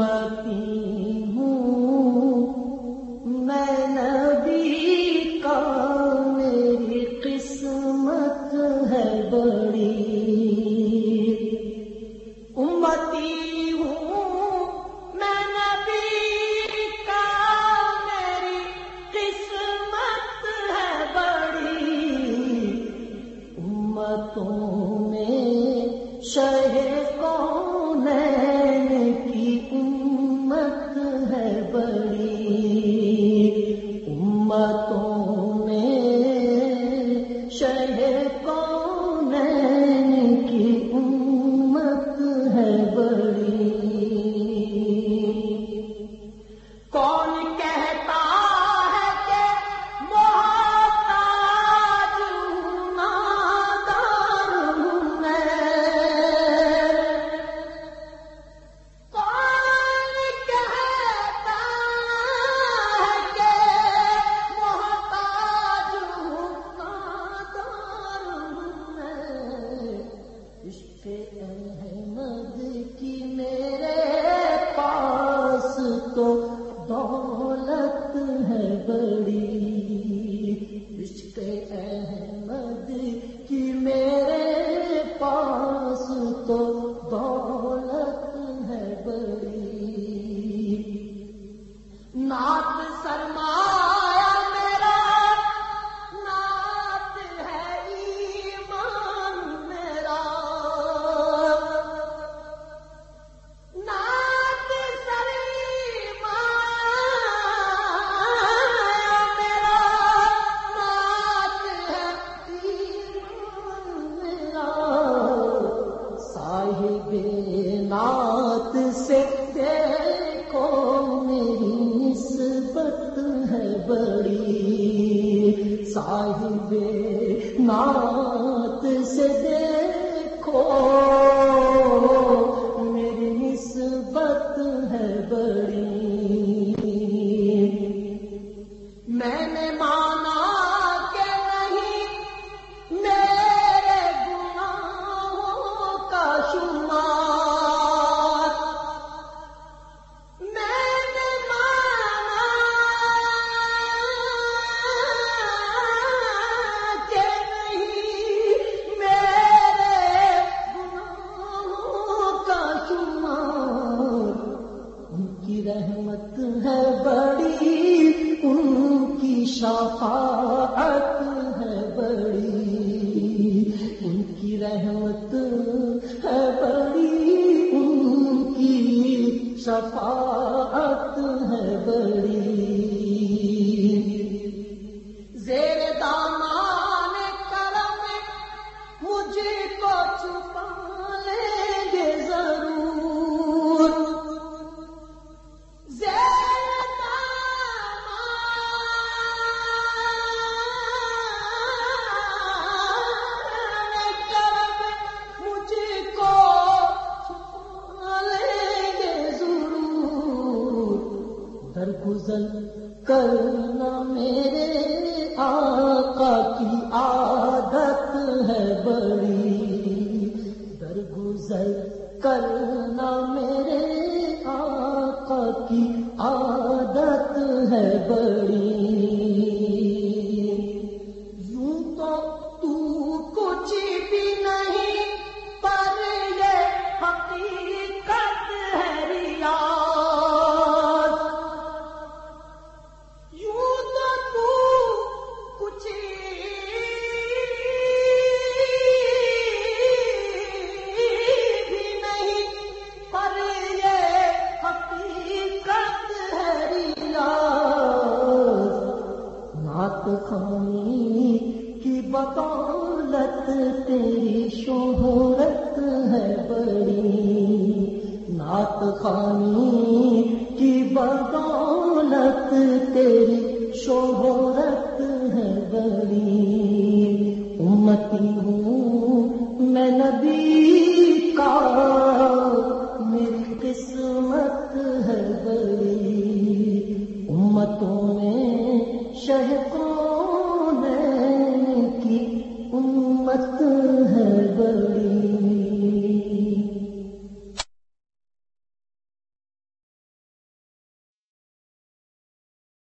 امتی ہوں۔ میں نبی کا میری قسمت ہے بڑی۔ امتی میں شہر کو فرما اللہ شفاعت ہے بڑی ان کی رحمت ہے بڑی ان کی شفاعت ہے بڑی۔ گزر کرنا میرے آقا کی عادت ہے بڑی۔ درگزر کرنا میرے آقا کی عادت ہے بڑی۔ شہرت ہے بڑی۔ نعت خانی کی بدولت تیری شہرت ہے بڑی۔ امتی ہوں میں نبی کا۔ میری قسمت ہے بڑی۔ امتوں میں شہر کو کی امت